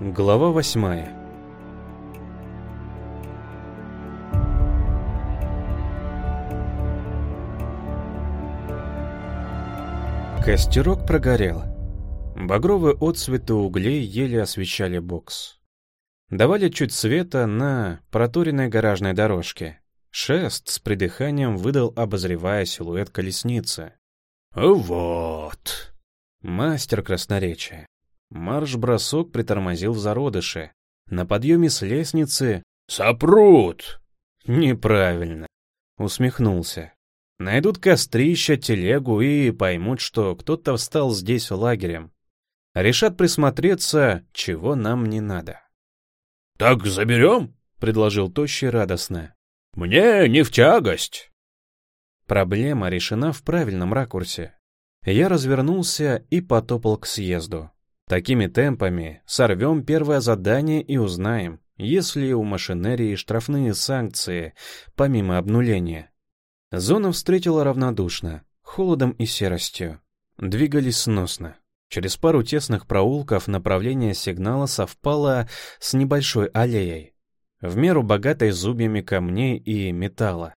Глава восьмая Костерок прогорел. Багровые отсветы углей еле освещали бокс. Давали чуть света на проторенной гаражной дорожке. Шест с придыханием выдал, обозревая силуэт колесницы. «Вот!» Мастер красноречия. Марш-бросок притормозил в зародыше. На подъеме с лестницы «Сопрут!» Неправильно. Усмехнулся. Найдут кострища, телегу и поймут, что кто-то встал здесь лагерем. Решат присмотреться, чего нам не надо. «Так заберем?» — предложил Тощий радостно. «Мне не в тягость». Проблема решена в правильном ракурсе. Я развернулся и потопал к съезду. Такими темпами сорвем первое задание и узнаем, есть ли у машинерии штрафные санкции, помимо обнуления. Зона встретила равнодушно, холодом и серостью. Двигались сносно. Через пару тесных проулков направление сигнала совпало с небольшой аллеей, в меру богатой зубьями камней и металла.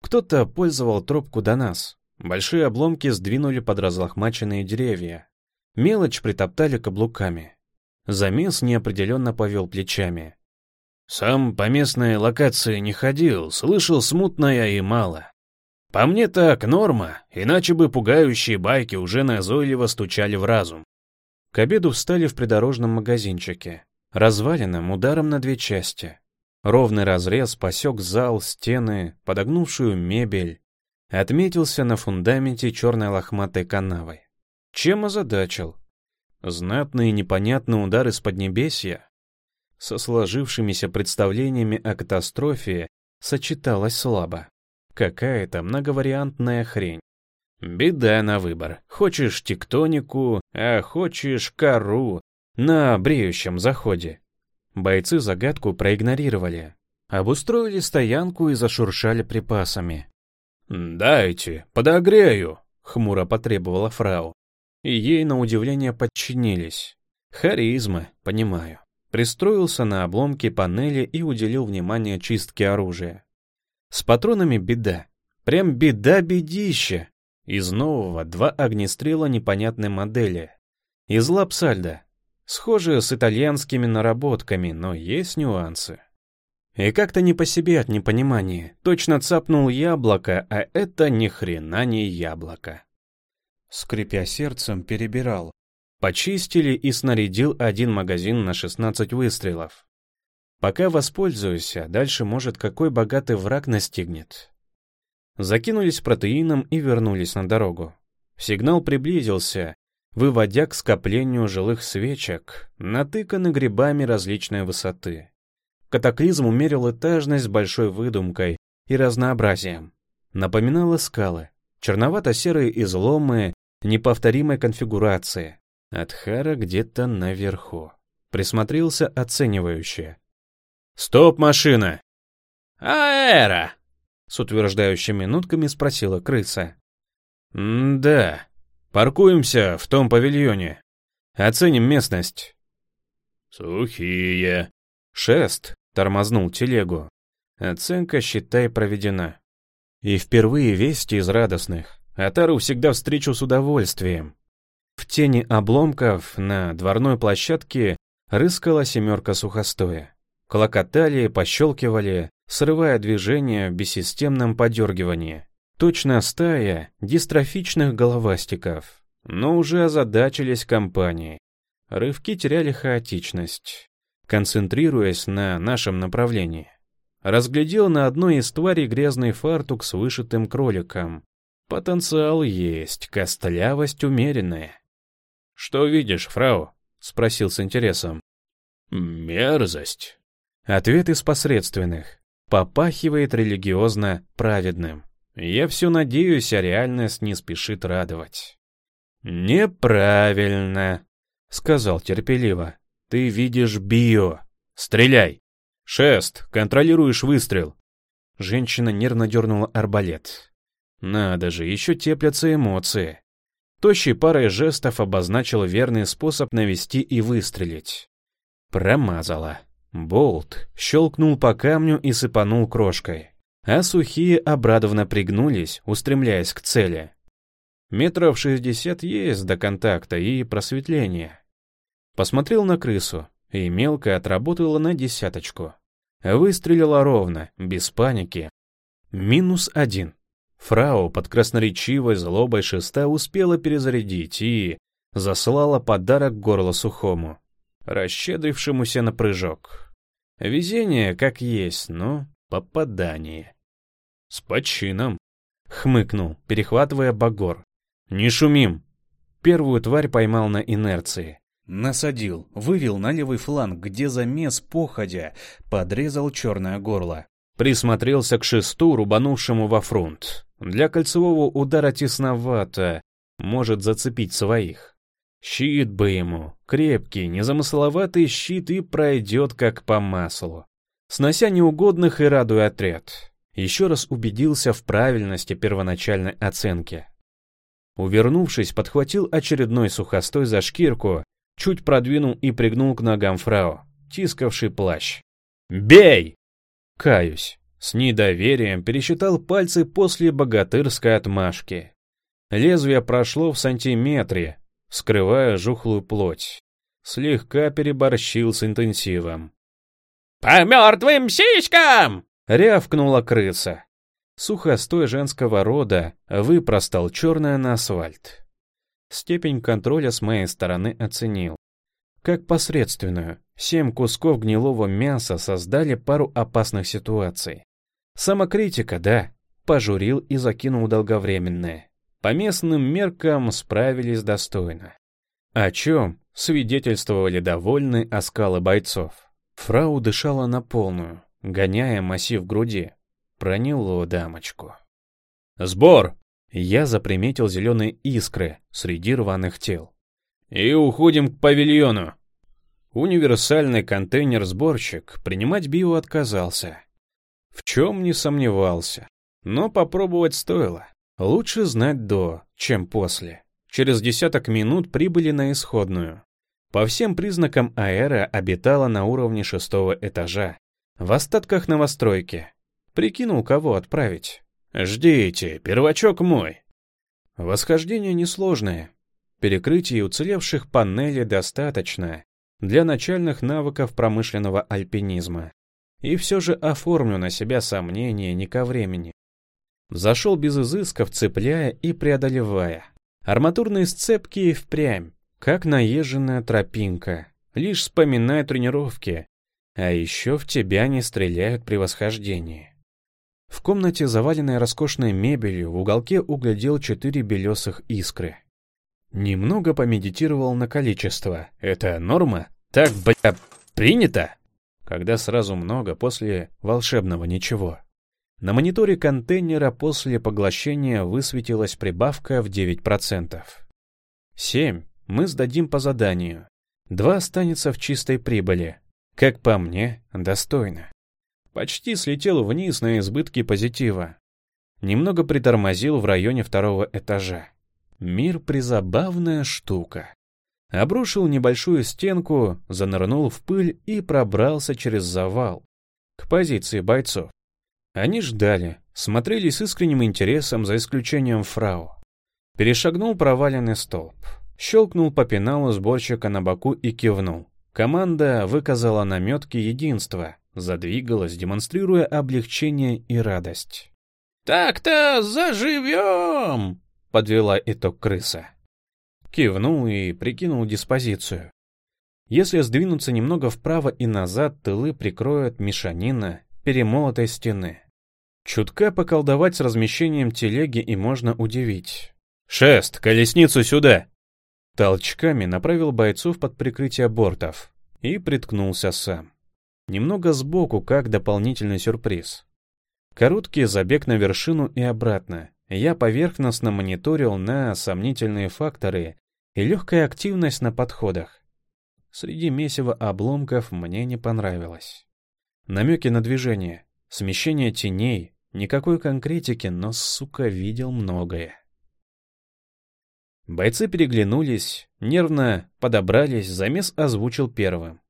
Кто-то пользовал тропку до нас. Большие обломки сдвинули под разлохмаченные деревья. Мелочь притоптали каблуками. Замес неопределенно повел плечами. «Сам по местной локации не ходил, слышал смутное и мало. По мне так норма, иначе бы пугающие байки уже назойливо стучали в разум». К обеду встали в придорожном магазинчике, разваленном ударом на две части. Ровный разрез посек зал, стены, подогнувшую мебель, отметился на фундаменте черной лохматой канавой. Чем озадачил? Знатный и непонятный удар из Поднебесья? Со сложившимися представлениями о катастрофе сочеталось слабо. Какая-то многовариантная хрень. Беда на выбор. Хочешь тектонику, а хочешь кору на бреющем заходе. Бойцы загадку проигнорировали. Обустроили стоянку и зашуршали припасами. «Дайте, подогрею», — хмуро потребовала фрау и ей на удивление подчинились. Харизма, понимаю. Пристроился на обломке панели и уделил внимание чистке оружия. С патронами беда. Прям беда-бедища. Из нового два огнестрела непонятной модели. Из лапсальда. Схожие с итальянскими наработками, но есть нюансы. И как-то не по себе от непонимания. Точно цапнул яблоко, а это ни хрена не яблоко скрипя сердцем, перебирал. Почистили и снарядил один магазин на 16 выстрелов. Пока воспользуюсь, а дальше, может, какой богатый враг настигнет. Закинулись протеином и вернулись на дорогу. Сигнал приблизился, выводя к скоплению жилых свечек, натыканы грибами различной высоты. Катаклизм умерил этажность большой выдумкой и разнообразием. Напоминало скалы, черновато-серые изломы неповторимой конфигурации. Адхара где-то наверху. Присмотрелся оценивающе. «Стоп, машина!» «Аэро!» С утверждающими нотками спросила крыса. «Да. Паркуемся в том павильоне. Оценим местность». «Сухие». Шест тормознул телегу. Оценка, считай, проведена. И впервые вести из радостных. Атару всегда встречу с удовольствием. В тени обломков на дворной площадке рыскала семерка сухостоя. Клокотали, пощелкивали, срывая движение в бессистемном подергивании. Точно стая дистрофичных головастиков. Но уже озадачились компанией. Рывки теряли хаотичность, концентрируясь на нашем направлении. Разглядел на одной из тварей грязный фартук с вышитым кроликом. Потенциал есть, костлявость умеренная. «Что видишь, фрау?» — спросил с интересом. «Мерзость». Ответ из посредственных. Попахивает религиозно праведным. Я все надеюсь, а реальность не спешит радовать. «Неправильно», — сказал терпеливо. «Ты видишь био. Стреляй!» «Шест, контролируешь выстрел». Женщина нервно дернула арбалет. Надо же, еще теплятся эмоции. Тощий парой жестов обозначил верный способ навести и выстрелить. Промазала. Болт щелкнул по камню и сыпанул крошкой, а сухие обрадованно пригнулись, устремляясь к цели. Метров шестьдесят есть до контакта и просветления. Посмотрел на крысу, и мелко отработала на десяточку. Выстрелила ровно, без паники. Минус один. Фрау под красноречивой злобой шеста успела перезарядить и заслала подарок горло сухому, расщедрившемуся на прыжок. Везение как есть, но попадание. С почином, хмыкнул, перехватывая багор. Не шумим. Первую тварь поймал на инерции. Насадил, вывел на левый фланг, где замес походя подрезал черное горло. Присмотрелся к шесту, рубанувшему во фронт. Для кольцевого удара тесновато, может зацепить своих. Щит бы ему, крепкий, незамысловатый щит и пройдет как по маслу. Снося неугодных и радуя отряд. Еще раз убедился в правильности первоначальной оценки. Увернувшись, подхватил очередной сухостой за шкирку чуть продвинул и пригнул к ногам фрау, тискавший плащ. «Бей!» Каюсь. С недоверием пересчитал пальцы после богатырской отмашки. Лезвие прошло в сантиметре, скрывая жухлую плоть. Слегка переборщил с интенсивом. «По мертвым сиськам!» — рявкнула крыса. Сухостой женского рода выпростал черное на асфальт степень контроля с моей стороны оценил. Как посредственную, семь кусков гнилого мяса создали пару опасных ситуаций. Самокритика, да, пожурил и закинул долговременное. По местным меркам справились достойно. О чем свидетельствовали довольны оскалы бойцов. Фрау дышала на полную, гоняя массив груди. Проняло дамочку. «Сбор!» Я заприметил зеленые искры среди рваных тел. «И уходим к павильону!» Универсальный контейнер-сборщик принимать био отказался. В чем не сомневался. Но попробовать стоило. Лучше знать до, чем после. Через десяток минут прибыли на исходную. По всем признакам аэро обитала на уровне шестого этажа. В остатках новостройки. Прикинул, кого отправить. «Ждите, первачок мой!» Восхождение несложное. Перекрытий уцелевших панелей достаточно для начальных навыков промышленного альпинизма. И все же оформлю на себя сомнения не ко времени. Зашел без изысков, цепляя и преодолевая. Арматурные сцепки и впрямь, как наезженная тропинка. Лишь вспоминая тренировки. А еще в тебя не стреляют при восхождении. В комнате, заваленной роскошной мебелью, в уголке углядел четыре белесых искры. Немного помедитировал на количество. Это норма? Так, бля, принято? Когда сразу много, после волшебного ничего. На мониторе контейнера после поглощения высветилась прибавка в 9%. 7 мы сдадим по заданию. Два останется в чистой прибыли. Как по мне, достойно. Почти слетел вниз на избытке позитива. Немного притормозил в районе второго этажа. Мир призабавная штука. Обрушил небольшую стенку, занырнул в пыль и пробрался через завал. К позиции бойцов. Они ждали, смотрели с искренним интересом, за исключением фрау. Перешагнул проваленный столб. Щелкнул по пеналу сборщика на боку и кивнул. Команда выказала наметки единства, задвигалась, демонстрируя облегчение и радость. «Так-то заживем!» — подвела итог крыса. Кивнул и прикинул диспозицию. Если сдвинуться немного вправо и назад, тылы прикроют мешанина перемолотой стены. Чутка поколдовать с размещением телеги и можно удивить. «Шест, колесницу сюда!» Толчками направил бойцов под прикрытие бортов и приткнулся сам. Немного сбоку, как дополнительный сюрприз. Короткий забег на вершину и обратно. Я поверхностно мониторил на сомнительные факторы и легкая активность на подходах. Среди месива обломков мне не понравилось. Намеки на движение, смещение теней, никакой конкретики, но, сука, видел многое. Бойцы переглянулись, нервно подобрались, замес озвучил первым.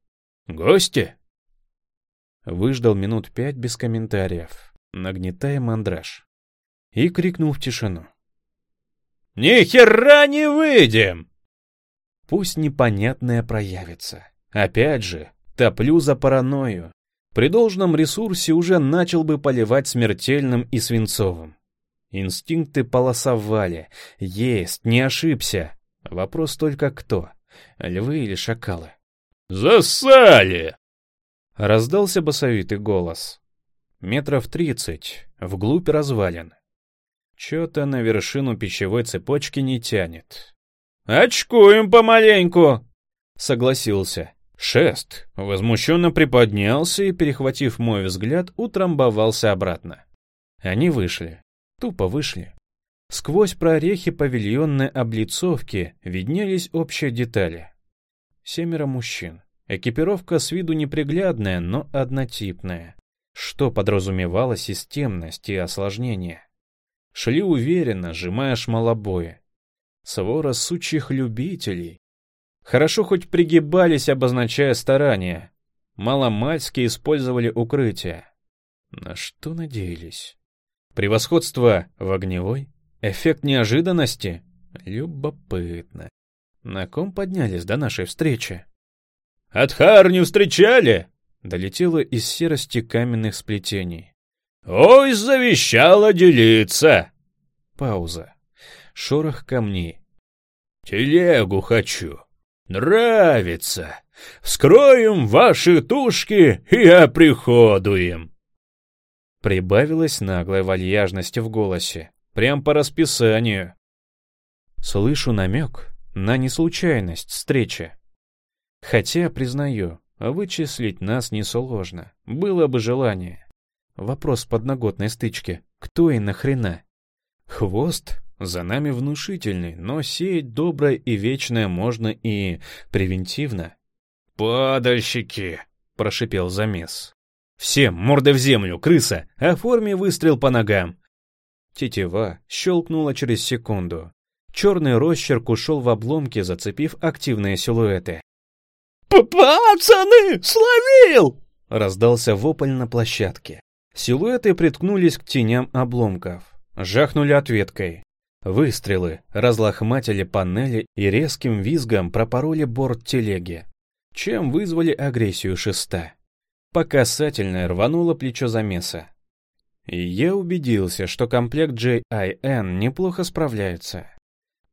Гости?» Выждал минут пять без комментариев, нагнетая мандраж. И крикнул в тишину. «Ни хера не выйдем!» Пусть непонятное проявится. Опять же, топлю за паранойю. При должном ресурсе уже начал бы поливать смертельным и свинцовым. Инстинкты полосовали. Есть, не ошибся. Вопрос только кто? Львы или шакалы? «Засали!» Раздался басовитый голос. Метров тридцать, вглубь развалин. Чё-то на вершину пищевой цепочки не тянет. «Очкуем помаленьку!» — согласился. Шест возмущенно приподнялся и, перехватив мой взгляд, утрамбовался обратно. Они вышли. Тупо вышли. Сквозь прорехи павильонной облицовки виднелись общие детали. Семеро мужчин. Экипировка с виду неприглядная, но однотипная. Что подразумевало системность и осложнение. Шли уверенно, сжимая шмалобои. Свора сучьих любителей. Хорошо хоть пригибались, обозначая старания. Маломальски использовали укрытие. На что надеялись? Превосходство в огневой? Эффект неожиданности? Любопытно. На ком поднялись до нашей встречи? «От Харни встречали?» Долетело из серости каменных сплетений. «Ой, завещала делиться!» Пауза. Шорох камней. «Телегу хочу. Нравится. Вскроем ваши тушки и оприходуем». Прибавилась наглая вальяжность в голосе. Прям по расписанию. Слышу намек на неслучайность встречи. Хотя, признаю, вычислить нас несложно. Было бы желание. Вопрос подноготной стычки. Кто и нахрена? Хвост за нами внушительный, но сеять доброе и вечное можно и превентивно. «Падальщики!» — прошипел замес. «Всем, морды в землю, крыса! Оформи выстрел по ногам!» Тетива щелкнула через секунду. Черный росчерк ушел в обломки, зацепив активные силуэты. «Пацаны, словил!» — раздался вопль на площадке. Силуэты приткнулись к теням обломков. Жахнули ответкой. Выстрелы разлохматили панели и резким визгом пропороли борт телеги, чем вызвали агрессию шеста. По касательной рвануло плечо замеса. Я убедился, что комплект JIN неплохо справляется.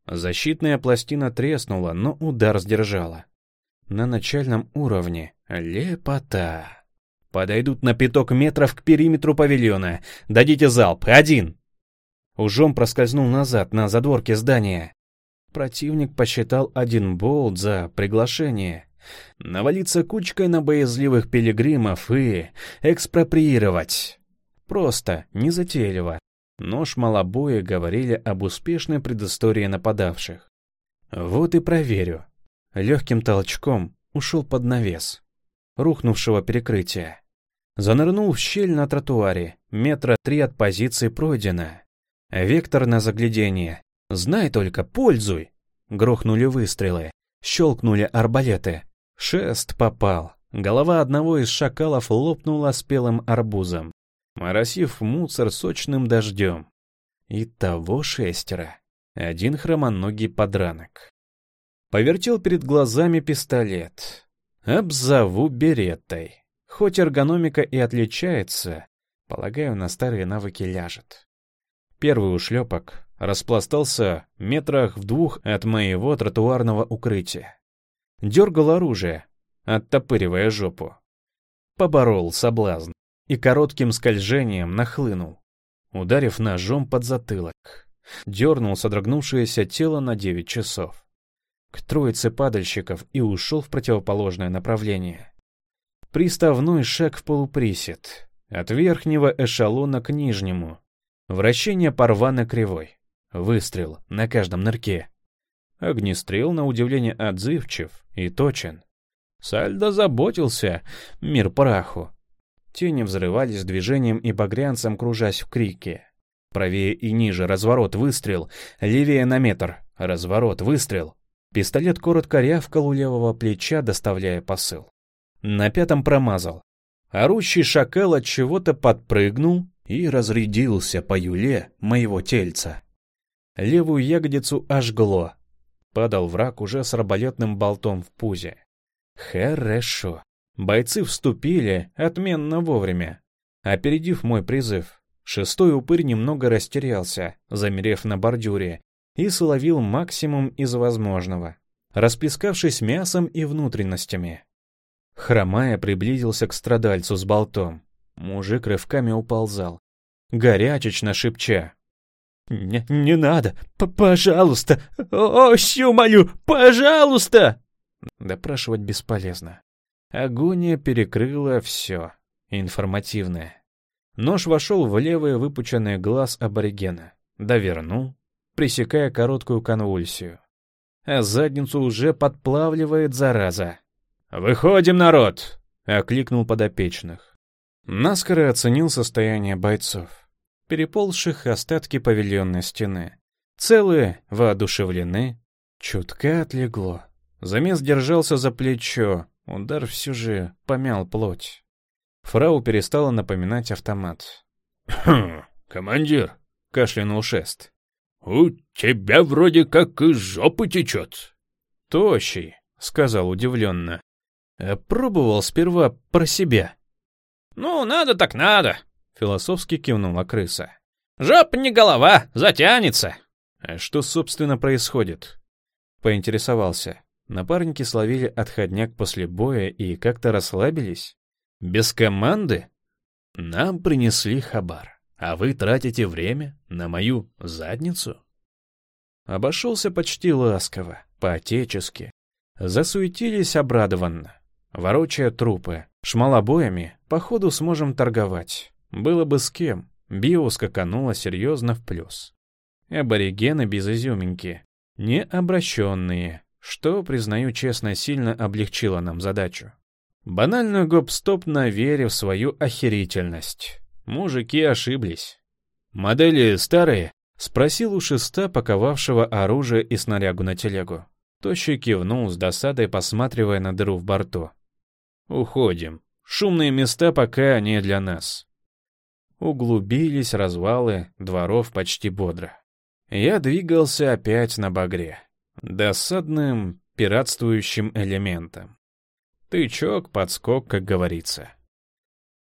Защитная пластина треснула, но удар сдержала на начальном уровне. Лепота. Подойдут на пяток метров к периметру павильона. Дадите залп. Один. Ужом проскользнул назад, на задворке здания. Противник посчитал один болт за приглашение. Навалиться кучкой на боязливых пилигримов и экспроприировать. Просто, незатейливо. Но шмалобои говорили об успешной предыстории нападавших. Вот и проверю, легким толчком ушел под навес рухнувшего перекрытия. Занырнул в щель на тротуаре, метра три от позиции пройдено. Вектор на заглядение. Знай только, пользуй. Грохнули выстрелы, щелкнули арбалеты. Шест попал. Голова одного из шакалов лопнула спелым арбузом, моросив мусор сочным дождем. И того шестеро. Один хромоногий подранок. Повертел перед глазами пистолет. Обзову береттой. Хоть эргономика и отличается, полагаю, на старые навыки ляжет. Первый ушлепок распластался метрах в двух от моего тротуарного укрытия. Дергал оружие, оттопыривая жопу. Поборол соблазн и коротким скольжением нахлынул, ударив ножом под затылок. Дернул содрогнувшееся тело на девять часов к троице падальщиков и ушел в противоположное направление. Приставной шаг в полуприсед, от верхнего эшелона к нижнему. Вращение по рваной кривой. Выстрел на каждом нырке. Огнестрел, на удивление, отзывчив и точен. Сальдо заботился, мир праху. Тени взрывались движением и багрянцем, кружась в крике. Правее и ниже разворот, выстрел, левее на метр, разворот, выстрел. Пистолет коротко рявкал у левого плеча, доставляя посыл. На пятом промазал. Орущий шакал от чего-то подпрыгнул и разрядился по юле моего тельца. Левую ягодицу ожгло. Падал враг уже с арбалетным болтом в пузе. Хорошо. Бойцы вступили отменно вовремя, опередив мой призыв. Шестой упырь немного растерялся, замерев на бордюре, и словил максимум из возможного, расплескавшись мясом и внутренностями. Хромая приблизился к страдальцу с болтом. Мужик рывками уползал, горячечно шепча. «Не, не надо! П пожалуйста! Ощу молю! Пожалуйста!» Допрашивать бесполезно. Агония перекрыла все. Информативное. Нож вошел в левый выпученный глаз аборигена. Довернул, пресекая короткую конвульсию. А задницу уже подплавливает зараза. «Выходим, народ!» — окликнул подопечных. Наскоро оценил состояние бойцов, переползших остатки павильонной стены. Целые, воодушевлены, чутка отлегло. Замес держался за плечо, удар все же помял плоть. Фрау перестала напоминать автомат. «Хм, командир», — кашлянул шест. «У тебя вроде как из жопы течет». «Тощий», — сказал удивленно. «А «Пробовал сперва про себя». «Ну, надо так надо», — философски кивнула крыса. «Жопа не голова, затянется». «А что, собственно, происходит?» Поинтересовался. Напарники словили отходняк после боя и как-то расслабились? Без команды? Нам принесли хабар, а вы тратите время на мою задницу? Обошелся почти ласково, по-отечески. Засуетились обрадованно. Ворочая трупы, шмалобоями, походу сможем торговать. Было бы с кем. Био скакануло серьезно в плюс. Аборигены без изюминки. Не обращенные, что, признаю честно, сильно облегчило нам задачу. Банальную гоп-стоп на вере в свою охерительность. Мужики ошиблись. «Модели старые?» — спросил у шеста, паковавшего оружие и снарягу на телегу. Тощий кивнул с досадой, посматривая на дыру в борту. «Уходим. Шумные места пока не для нас». Углубились развалы дворов почти бодро. Я двигался опять на багре досадным пиратствующим элементом. Тычок, подскок, как говорится.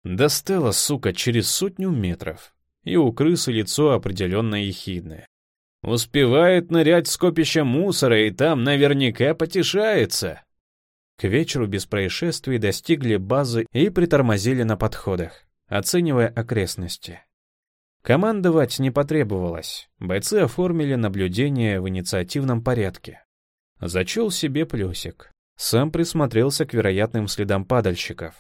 Достала, сука, через сотню метров, и у крысы лицо определенно ехидное. Успевает нырять в скопище мусора, и там наверняка потешается. К вечеру без происшествий достигли базы и притормозили на подходах, оценивая окрестности. Командовать не потребовалось. Бойцы оформили наблюдение в инициативном порядке. Зачел себе плюсик. Сам присмотрелся к вероятным следам падальщиков.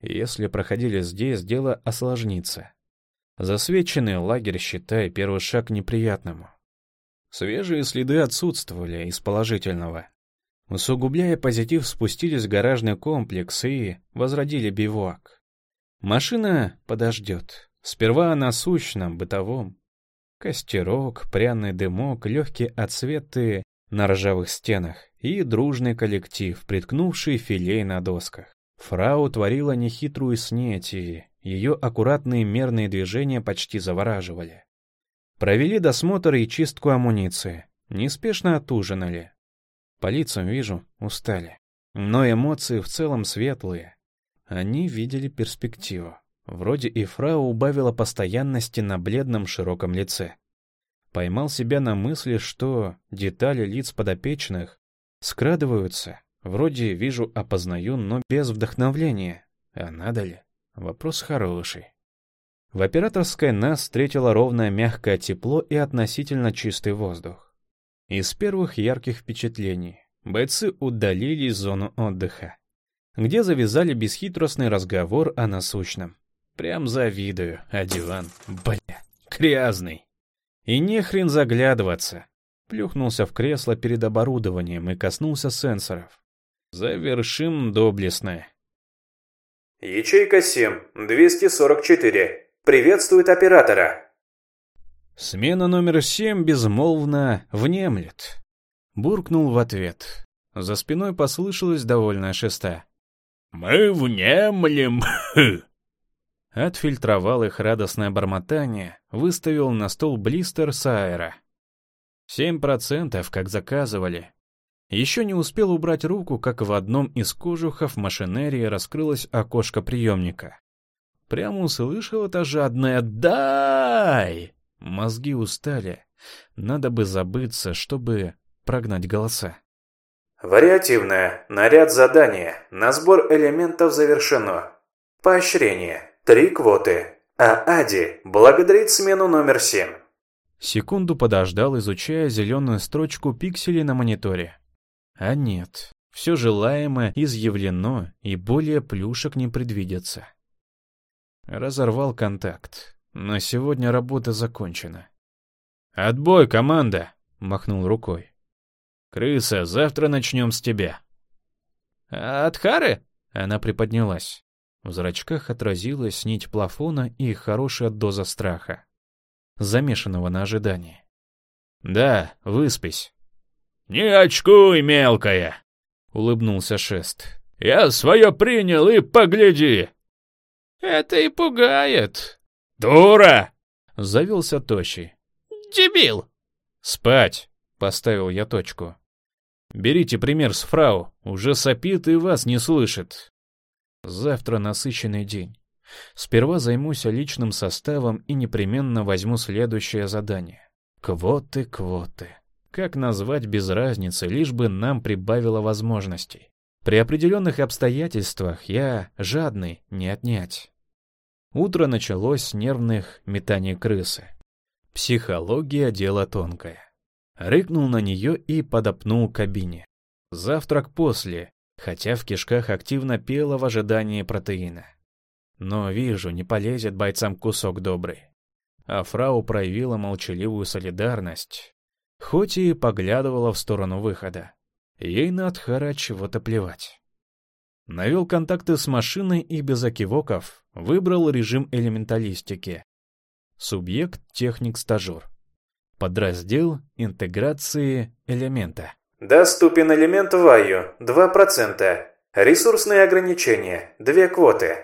Если проходили здесь, дело осложнится. Засвеченный лагерь, считай, первый шаг к неприятному. Свежие следы отсутствовали из положительного. Усугубляя позитив, спустились в гаражный комплекс и возродили бивуак. Машина подождет. Сперва о насущном, бытовом. Костерок, пряный дымок, легкие отсветы на ржавых стенах и дружный коллектив, приткнувший филей на досках. Фрау творила нехитрую снеть, и ее аккуратные мерные движения почти завораживали. Провели досмотр и чистку амуниции, неспешно отужинали. По лицам вижу, устали. Но эмоции в целом светлые. Они видели перспективу. Вроде и фрау убавила постоянности на бледном широком лице. Поймал себя на мысли, что детали лиц подопечных скрадываются. Вроде вижу, опознаю, но без вдохновления. А надо ли? Вопрос хороший. В операторской нас встретило ровное мягкое тепло и относительно чистый воздух. Из первых ярких впечатлений бойцы удалились в зону отдыха, где завязали бесхитростный разговор о насущном. Прям завидую, а диван, бля, грязный. И не хрен заглядываться. Плюхнулся в кресло перед оборудованием и коснулся сенсоров. Завершим доблестное. Ячейка 7, 244. Приветствует оператора. Смена номер 7 безмолвно внемлет. Буркнул в ответ. За спиной послышалась довольная шеста. Мы внемлем. Отфильтровал их радостное бормотание, выставил на стол блистер с аэро. Семь процентов, как заказывали. Еще не успел убрать руку, как в одном из кожухов машинерии раскрылось окошко приемника. Прямо услышал это жадное «Дай!». Мозги устали. Надо бы забыться, чтобы прогнать голоса. Вариативное. Наряд задания. На сбор элементов завершено. Поощрение. Три квоты. А Ади благодарит смену номер семь. Секунду подождал, изучая зеленую строчку пикселей на мониторе. А нет, все желаемое изъявлено, и более плюшек не предвидится. Разорвал контакт. На сегодня работа закончена. «Отбой, команда!» — махнул рукой. «Крыса, завтра начнем с тебя». «А от Хары?» — она приподнялась. В зрачках отразилась нить плафона и хорошая доза страха, замешанного на ожидании. «Да, выспись». «Не очкуй, мелкая!» — улыбнулся Шест. «Я свое принял и погляди!» «Это и пугает!» «Дура!» — завелся Тощий. «Дебил!» «Спать!» — поставил я точку. «Берите пример с фрау, уже сопит и вас не слышит. Завтра насыщенный день. Сперва займусь личным составом и непременно возьму следующее задание. Квоты, квоты. Как назвать без разницы, лишь бы нам прибавило возможностей. При определенных обстоятельствах я жадный, не отнять. Утро началось с нервных метаний крысы. Психология — дело тонкое. Рыкнул на нее и подопнул кабине. Завтрак после, хотя в кишках активно пело в ожидании протеина. Но вижу, не полезет бойцам кусок добрый. А фрау проявила молчаливую солидарность, хоть и поглядывала в сторону выхода. Ей на Адхара чего-то плевать. Навел контакты с машиной и без окивоков выбрал режим элементалистики. Субъект техник-стажер. Подраздел интеграции элемента. Доступен элемент Ваю 2%. Ресурсные ограничения 2 квоты.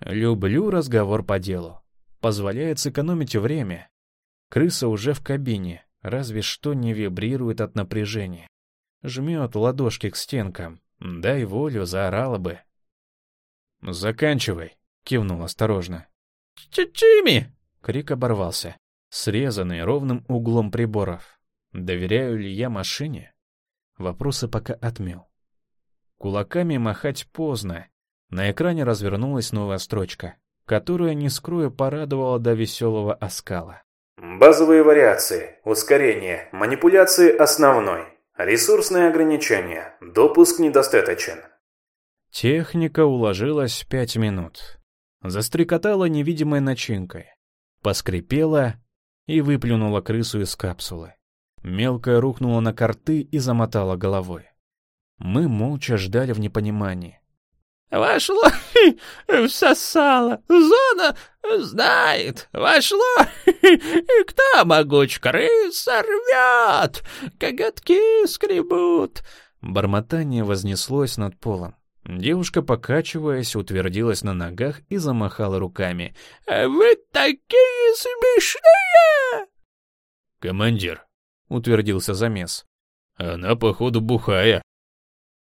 Люблю разговор по делу. Позволяет сэкономить время. Крыса уже в кабине, разве что не вибрирует от напряжения. Жмет ладошки к стенкам. Дай волю, заорала бы. «Заканчивай», — кивнул осторожно. «Чичими!» — крик оборвался, срезанный ровным углом приборов. Доверяю ли я машине? Вопросы пока отмел. Кулаками махать поздно. На экране развернулась новая строчка, которая, не скрою, порадовала до веселого оскала. Базовые вариации, ускорение, манипуляции основной, ресурсные ограничения, допуск недостаточен. Техника уложилась пять минут. Застрекотала невидимой начинкой. Поскрипела и выплюнула крысу из капсулы. Мелкая рухнула на карты и замотала головой. Мы молча ждали в непонимании. «Вошло, всосало, зона знает, вошло, кто могуч крыс рвет, коготки скребут». Бормотание вознеслось над полом. Девушка, покачиваясь, утвердилась на ногах и замахала руками. «Вы такие смешные!» «Командир, утвердился замес. Она, походу, бухая.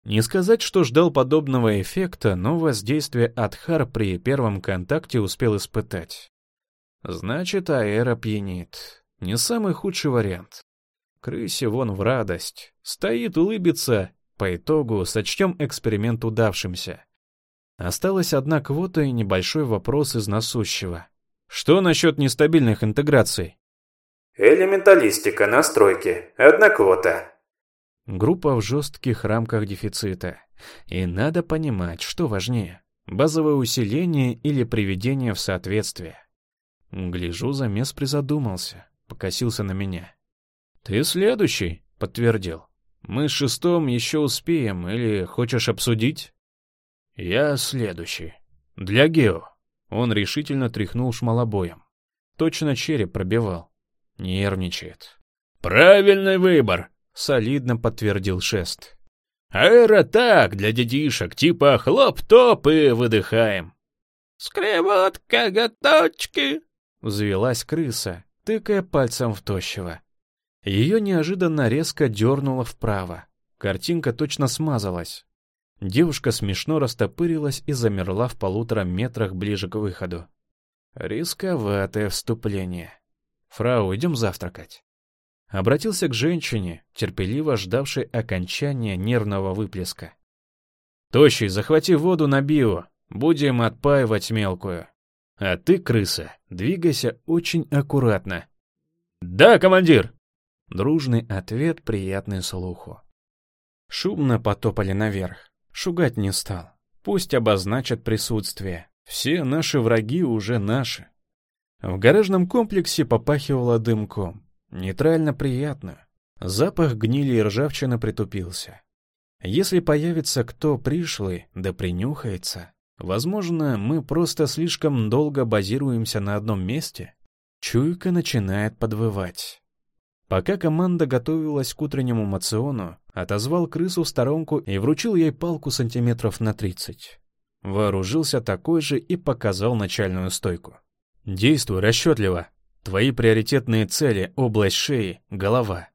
Не сказать, что ждал подобного эффекта, но воздействие Адхар при первом контакте успел испытать. Значит, Аэра пьянит. Не самый худший вариант. Крысе вон в радость. Стоит, улыбится. По итогу сочтем эксперимент удавшимся. Осталась одна квота и небольшой вопрос из насущего. Что насчет нестабильных интеграций? Элементалистика, настройки, одна квота. Группа в жестких рамках дефицита. И надо понимать, что важнее. Базовое усиление или приведение в соответствие. Гляжу, замес призадумался, покосился на меня. «Ты следующий», — подтвердил. «Мы с шестом еще успеем, или хочешь обсудить?» «Я следующий. Для Гео». Он решительно тряхнул шмалобоем. Точно череп пробивал. Нервничает. «Правильный выбор», — солидно подтвердил Шест. Аэро так, для детишек, типа хлоп-топ и выдыхаем. Скребут коготочки. Взвелась крыса, тыкая пальцем в тощего. Ее неожиданно резко дернуло вправо. Картинка точно смазалась. Девушка смешно растопырилась и замерла в полутора метрах ближе к выходу. Рисковатое вступление. «Фрау, идем завтракать». Обратился к женщине, терпеливо ждавшей окончания нервного выплеска. «Тощий, захвати воду на био, будем отпаивать мелкую. А ты, крыса, двигайся очень аккуратно». «Да, командир!» Дружный ответ, приятный слуху. Шумно потопали наверх. Шугать не стал. Пусть обозначат присутствие. Все наши враги уже наши. В гаражном комплексе попахивало дымком. Нейтрально приятно. Запах гнили и ржавчины притупился. Если появится кто пришлый, да принюхается, возможно, мы просто слишком долго базируемся на одном месте. Чуйка начинает подвывать. Пока команда готовилась к утреннему мациону, отозвал крысу в сторонку и вручил ей палку сантиметров на тридцать. Вооружился такой же и показал начальную стойку. «Действуй расчетливо. Твои приоритетные цели — область шеи, голова.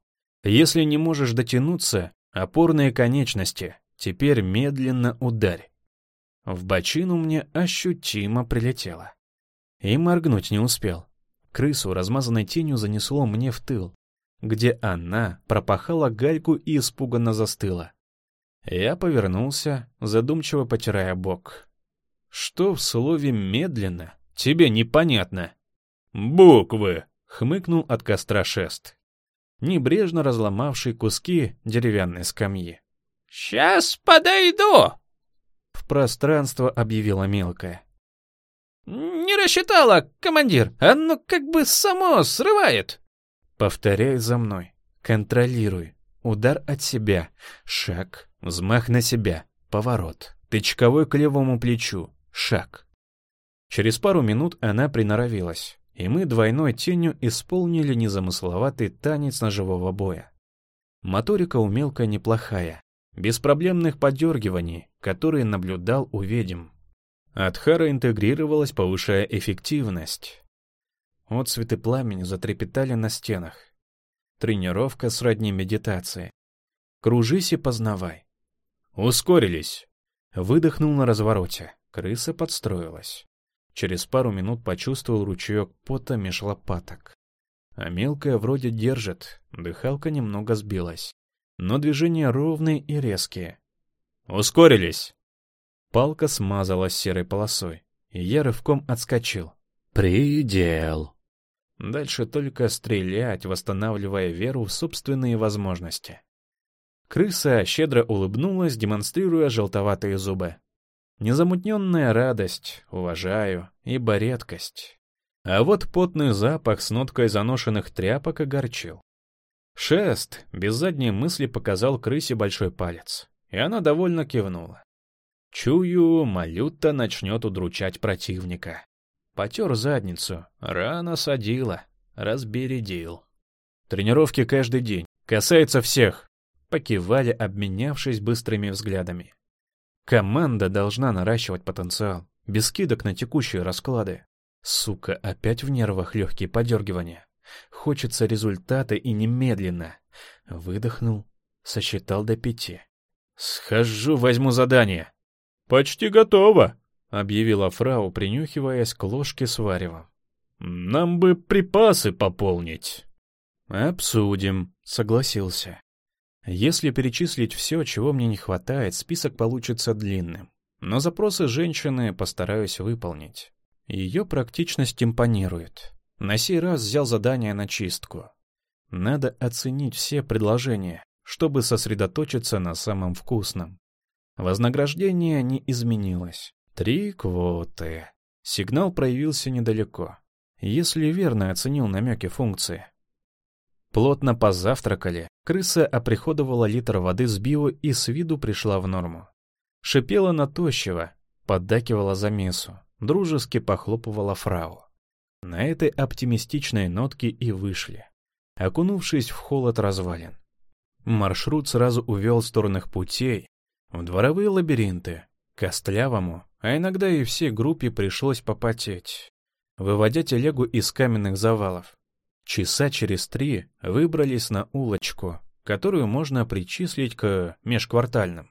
Если не можешь дотянуться, опорные конечности. Теперь медленно ударь». В бочину мне ощутимо прилетело. И моргнуть не успел. Крысу размазанной тенью занесло мне в тыл, где она пропахала гальку и испуганно застыла. Я повернулся, задумчиво потирая бок. Что в слове «медленно» тебе непонятно? «Буквы!» — хмыкнул от костра шест, небрежно разломавший куски деревянной скамьи. «Сейчас подойду!» — в пространство объявила мелкая. «Не рассчитала, командир, оно как бы само срывает!» Повторяй за мной. Контролируй. Удар от себя. Шаг. Взмах на себя. Поворот. Тычковой к левому плечу. Шаг. Через пару минут она приноровилась, и мы двойной тенью исполнили незамысловатый танец ножевого боя. Моторика у мелкой неплохая, без проблемных подергиваний, которые наблюдал у ведьм. Адхара интегрировалась, повышая эффективность. Отцветы пламени затрепетали на стенах. Тренировка сродни медитации. Кружись и познавай. Ускорились. Выдохнул на развороте. Крыса подстроилась. Через пару минут почувствовал ручеек пота меж лопаток. А мелкая вроде держит, дыхалка немного сбилась. Но движения ровные и резкие. «Ускорились!» Палка смазалась серой полосой, и я рывком отскочил. «Предел!» Дальше только стрелять, восстанавливая веру в собственные возможности. Крыса щедро улыбнулась, демонстрируя желтоватые зубы. Незамутненная радость, уважаю, ибо редкость. А вот потный запах с ноткой заношенных тряпок огорчил. Шест без задней мысли показал крысе большой палец, и она довольно кивнула. Чую, малюта начнет удручать противника. Потер задницу, рано садила, разбередил. Тренировки каждый день, касается всех. Покивали, обменявшись быстрыми взглядами. Команда должна наращивать потенциал, без скидок на текущие расклады. Сука, опять в нервах легкие подергивания. Хочется результата и немедленно. Выдохнул, сосчитал до пяти. Схожу, возьму задание. Почти готово, объявила фрау, принюхиваясь к ложке с варевом. «Нам бы припасы пополнить». «Обсудим», — согласился. «Если перечислить все, чего мне не хватает, список получится длинным. Но запросы женщины постараюсь выполнить. Ее практичность импонирует. На сей раз взял задание на чистку. Надо оценить все предложения, чтобы сосредоточиться на самом вкусном. Вознаграждение не изменилось. Три квоты. Сигнал проявился недалеко, если верно оценил намеки функции. Плотно позавтракали, крыса оприходовала литр воды с био и с виду пришла в норму. Шипела тощего, поддакивала замесу, дружески похлопывала фрау. На этой оптимистичной нотке и вышли, окунувшись в холод развалин. Маршрут сразу увел стороных путей в дворовые лабиринты, костлявому, а иногда и всей группе пришлось попотеть, выводя телегу из каменных завалов. Часа через три выбрались на улочку, которую можно причислить к межквартальным.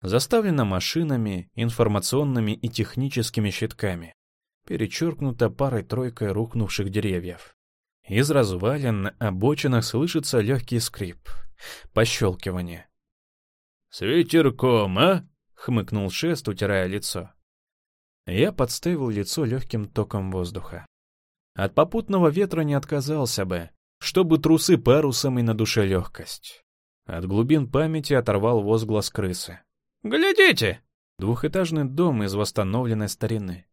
Заставлена машинами, информационными и техническими щитками. Перечеркнута парой-тройкой рухнувших деревьев. Из развалин на обочинах слышится легкий скрип, пощелкивание. «С ветерком, а?» — хмыкнул шест, утирая лицо. Я подставил лицо легким током воздуха. От попутного ветра не отказался бы, чтобы трусы парусом и на душе легкость. От глубин памяти оторвал возглас крысы. «Глядите!» Двухэтажный дом из восстановленной старины.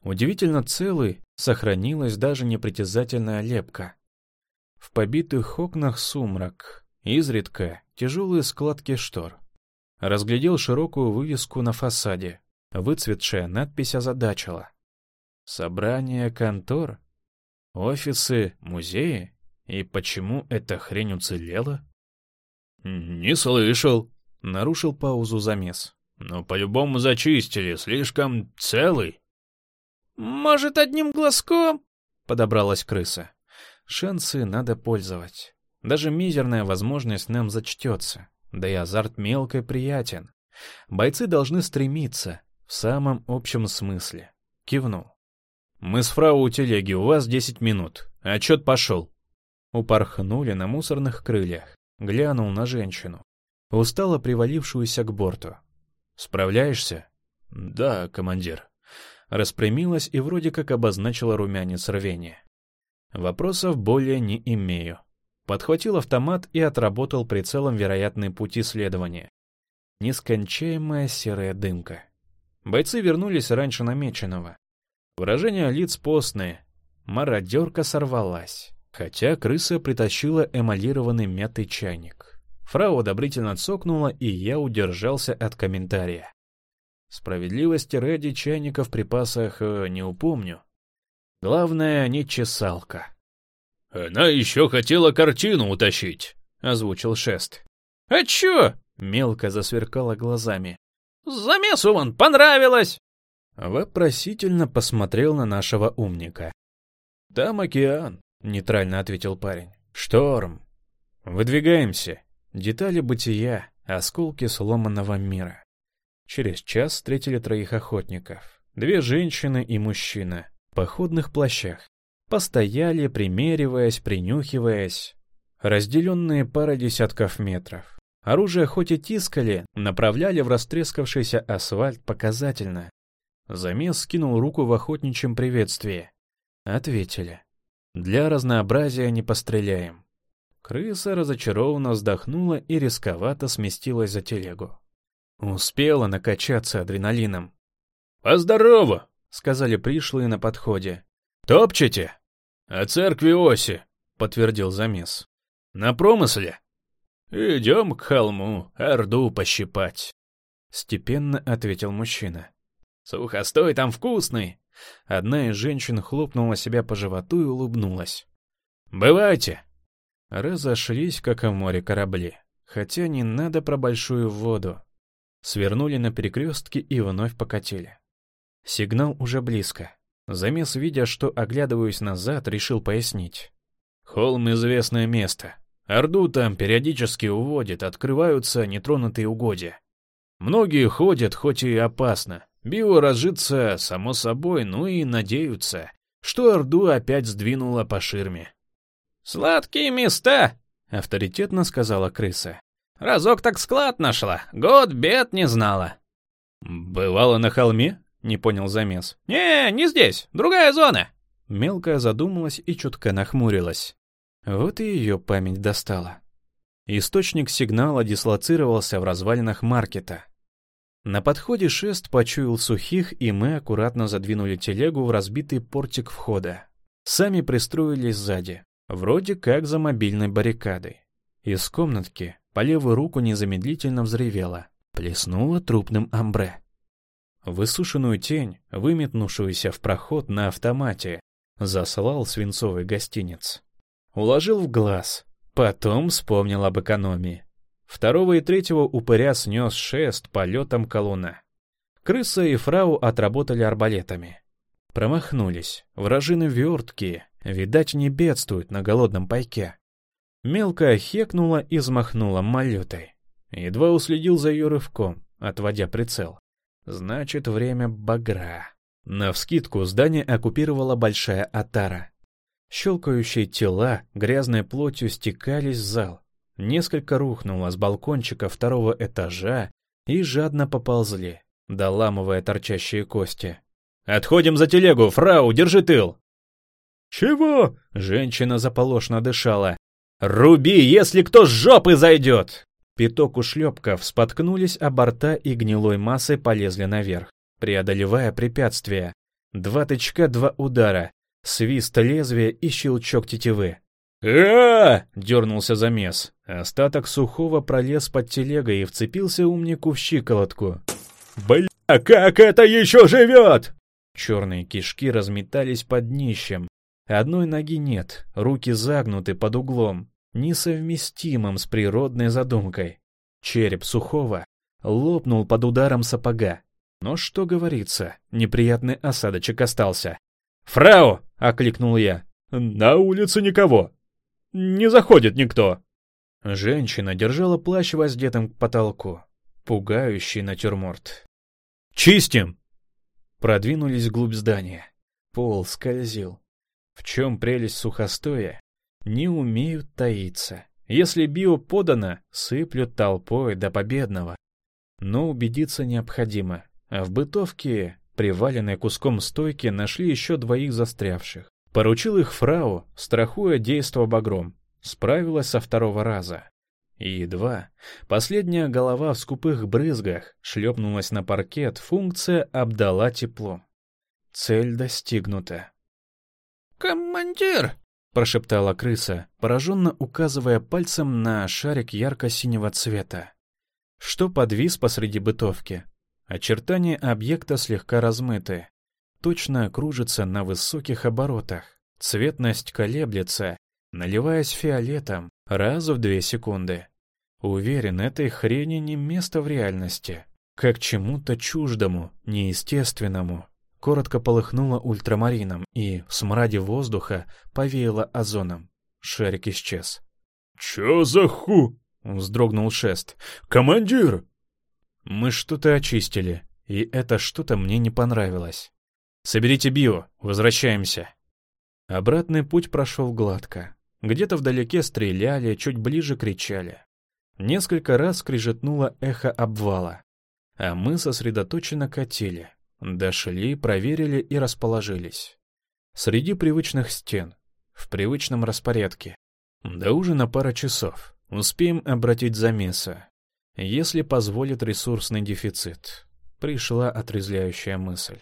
Удивительно целый, сохранилась даже непритязательная лепка. В побитых окнах сумрак, изредка тяжелые складки штор. Разглядел широкую вывеску на фасаде. Выцветшая надпись озадачила. Собрание контор? Офисы, музеи? И почему эта хрень уцелела? «Не слышал», — нарушил паузу замес. «Но по-любому зачистили, слишком целый». «Может, одним глазком?» — подобралась крыса. «Шансы надо пользовать. Даже мизерная возможность нам зачтется. Да и азарт мелкой приятен. Бойцы должны стремиться, в самом общем смысле». Кивнул. «Мы с фрау у телеги, у вас десять минут. Отчет пошел». Упорхнули на мусорных крыльях. Глянул на женщину, устало привалившуюся к борту. «Справляешься?» «Да, командир». Распрямилась и вроде как обозначила румянец рвения. Вопросов более не имею. Подхватил автомат и отработал прицелом вероятный путь исследования. Нескончаемая серая дымка. Бойцы вернулись раньше намеченного. Выражения лиц постные. Мародерка сорвалась. Хотя крыса притащила эмалированный мятый чайник. Фрау одобрительно цокнула, и я удержался от комментария. Справедливости ради чайника в припасах э, не упомню. Главное, не чесалка. «Она еще хотела картину утащить», — озвучил Шест. «А чё?» — мелко засверкала глазами. «Замесу вон понравилось!» Вопросительно посмотрел на нашего умника. «Там океан», — нейтрально ответил парень. «Шторм. Выдвигаемся. Детали бытия, осколки сломанного мира». Через час встретили троих охотников. Две женщины и мужчина. В походных плащах. Постояли, примериваясь, принюхиваясь. Разделенные пара десятков метров. Оружие хоть и тискали, направляли в растрескавшийся асфальт показательно. Замес скинул руку в охотничьем приветствии. Ответили. Для разнообразия не постреляем. Крыса разочарованно вздохнула и рисковато сместилась за телегу. Успела накачаться адреналином. «Поздорово!» — сказали пришлые на подходе. «Топчете?» «О церкви Оси», — подтвердил замес. «На промысле?» «Идем к холму, орду пощипать», — степенно ответил мужчина. «Сухостой там вкусный!» Одна из женщин хлопнула себя по животу и улыбнулась. «Бывайте!» Разошлись, как в море корабли. Хотя не надо про большую воду. Свернули на перекрестке и вновь покатили. Сигнал уже близко. Замес, видя, что оглядываюсь назад, решил пояснить. «Холм — известное место. Орду там периодически уводит, открываются нетронутые угодья. Многие ходят, хоть и опасно, Био разжиться, само собой, ну и надеются, что Орду опять сдвинула по ширме. «Сладкие места!» — авторитетно сказала крыса. «Разок так склад нашла, год бед не знала». «Бывало на холме?» — не понял замес. «Не, не здесь, другая зона». Мелкая задумалась и чутко нахмурилась. Вот и ее память достала. Источник сигнала дислоцировался в развалинах маркета. На подходе шест почуял сухих, и мы аккуратно задвинули телегу в разбитый портик входа. Сами пристроились сзади, вроде как за мобильной баррикадой. Из комнатки по левую руку незамедлительно взревело, плеснуло трупным амбре. Высушенную тень, выметнувшуюся в проход на автомате, заслал свинцовый гостиниц. Уложил в глаз, потом вспомнил об экономии. Второго и третьего упыря снес шест полетом колуна. Крыса и фрау отработали арбалетами. Промахнулись. Вражины верткие, видать, не бедствуют на голодном пайке. Мелко хекнула и взмахнула малютой. Едва уследил за ее рывком, отводя прицел. Значит, время багра. Навскидку здание оккупировала большая отара. Щелкающие тела грязной плотью стекались в зал. Несколько рухнуло с балкончика второго этажа и жадно поползли, доламывая торчащие кости. «Отходим за телегу! Фрау, держи тыл!» «Чего?» — женщина заполошно дышала. «Руби, если кто с жопы зайдет!» Пяток ушлепков споткнулись о борта и гнилой массой полезли наверх, преодолевая препятствия. Два тычка, два удара, свист лезвия и щелчок тетивы. а дернулся замес. Остаток сухого пролез под телегой и вцепился умнику в щиколотку. «Бля, как это еще живет?» Черные кишки разметались под днищем. Одной ноги нет, руки загнуты под углом, несовместимым с природной задумкой. Череп сухого лопнул под ударом сапога. Но что говорится, неприятный осадочек остался. «Фрау!» — окликнул я. «На улице никого. Не заходит никто». Женщина держала плащ воздетым к потолку. Пугающий натюрморт. «Чистим!» Продвинулись вглубь здания. Пол скользил. В чем прелесть сухостоя? Не умеют таиться. Если био подано, сыплют толпой до победного. Но убедиться необходимо. А в бытовке, приваленной куском стойки, нашли еще двоих застрявших. Поручил их фрау, страхуя действо багром. Справилась со второго раза. И едва последняя голова в скупых брызгах шлепнулась на паркет, функция обдала теплом. Цель достигнута. «Командир!» — прошептала крыса, пораженно указывая пальцем на шарик ярко-синего цвета. Что подвис посреди бытовки? Очертания объекта слегка размыты. Точно кружится на высоких оборотах. Цветность колеблется, наливаясь фиолетом раз в две секунды. Уверен, этой хрени не место в реальности. Как чему-то чуждому, неестественному. Коротко полыхнуло ультрамарином и в смраде воздуха повеяло озоном. Шарик исчез. «Чё за ху?» — вздрогнул шест. «Командир!» Мы что-то очистили, и это что-то мне не понравилось. «Соберите био, возвращаемся». Обратный путь прошел гладко. Где-то вдалеке стреляли, чуть ближе кричали. Несколько раз скрижетнуло эхо обвала, а мы сосредоточенно катили. Дошли, проверили и расположились. Среди привычных стен, в привычном распорядке. До ужина пара часов. Успеем обратить замеса. Если позволит ресурсный дефицит. Пришла отрезляющая мысль.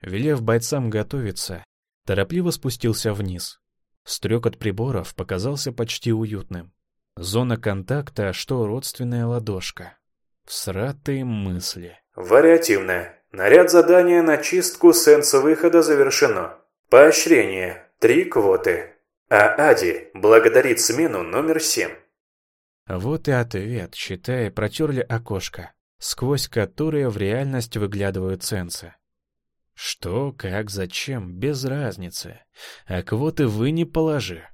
Велев бойцам готовиться, торопливо спустился вниз. Стрекот приборов показался почти уютным. Зона контакта, что родственная ладошка. Всратые мысли. Вариативная. Наряд задания на чистку сенса выхода завершено. Поощрение. Три квоты. А Ади благодарит смену номер семь. Вот и ответ, считай, протерли окошко, сквозь которое в реальность выглядывают сенсы. Что, как, зачем, без разницы. А квоты вы не положи.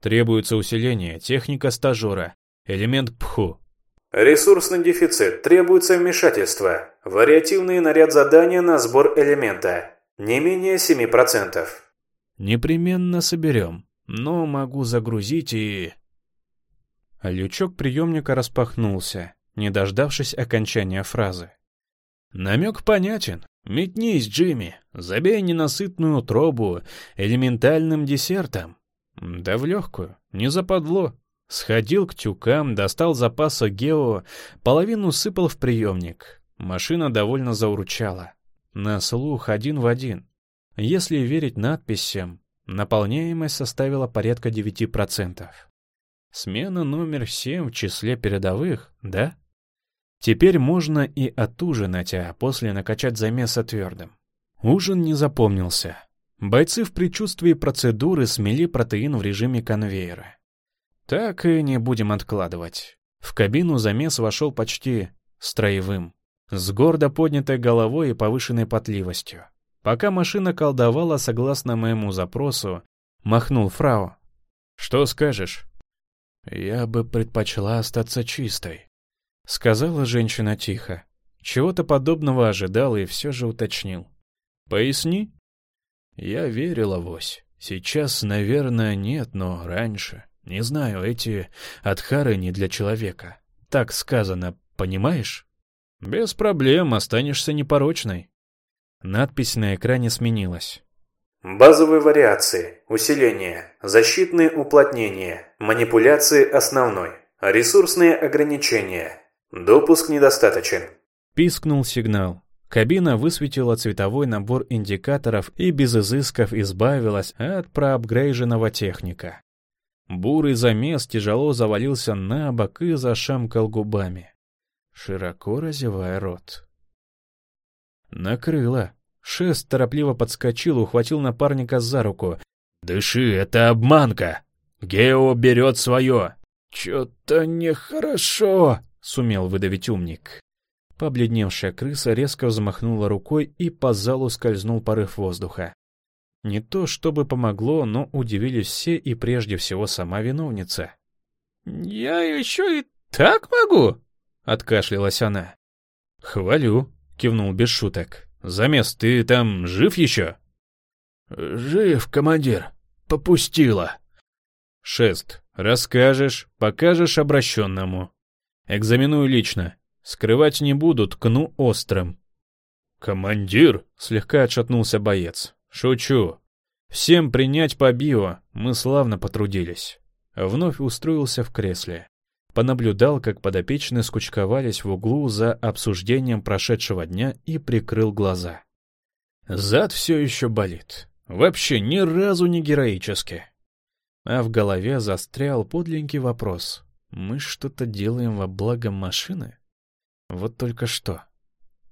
Требуется усиление, техника стажера, элемент ПХУ, Ресурсный дефицит. Требуется вмешательство. Вариативный наряд задания на сбор элемента. Не менее 7%. Непременно соберем. Но могу загрузить и... Лючок приемника распахнулся, не дождавшись окончания фразы. Намек понятен. Метнись, Джимми, забей ненасытную тробу элементальным десертом. Да в легкую, не западло. Сходил к тюкам, достал запаса гео, половину сыпал в приемник. Машина довольно заурчала. На слух один в один. Если верить надписям, наполняемость составила порядка 9%. Смена номер 7 в числе передовых, да? Теперь можно и отужинать, а после накачать замеса твердым. Ужин не запомнился. Бойцы в предчувствии процедуры смели протеин в режиме конвейера. Так и не будем откладывать. В кабину замес вошел почти строевым, с гордо поднятой головой и повышенной потливостью. Пока машина колдовала согласно моему запросу, махнул фрау. «Что скажешь?» «Я бы предпочла остаться чистой», — сказала женщина тихо. Чего-то подобного ожидал и все же уточнил. «Поясни?» «Я верила, Вось. Сейчас, наверное, нет, но раньше. Не знаю, эти адхары не для человека. Так сказано, понимаешь?» «Без проблем, останешься непорочной». Надпись на экране сменилась. Базовые вариации, усиление, защитные уплотнения, манипуляции основной, ресурсные ограничения. Допуск недостаточен. Пискнул сигнал. Кабина высветила цветовой набор индикаторов и без изысков избавилась от проапгрейженного техника. Бурый замес тяжело завалился на бок и зашамкал губами, широко разевая рот. Накрыло. Шест торопливо подскочил, ухватил напарника за руку. «Дыши, это обманка! Гео берет свое!» «Чё-то нехорошо!» — сумел выдавить умник. Побледневшая крыса резко взмахнула рукой, и по залу скользнул порыв воздуха. Не то чтобы помогло, но удивились все и прежде всего сама виновница. «Я еще и так могу?» — откашлялась она. «Хвалю», — кивнул без шуток. Замес, ты там жив еще? Жив, командир. Попустила. Шест, расскажешь, покажешь обращенному. Экзаменую лично. Скрывать не буду, ткну острым. Командир, слегка отшатнулся боец. Шучу. Всем принять по био, мы славно потрудились. Вновь устроился в кресле понаблюдал, как подопечные скучковались в углу за обсуждением прошедшего дня и прикрыл глаза. Зад все еще болит. Вообще ни разу не героически. А в голове застрял подленький вопрос. Мы что-то делаем во благо машины? Вот только что.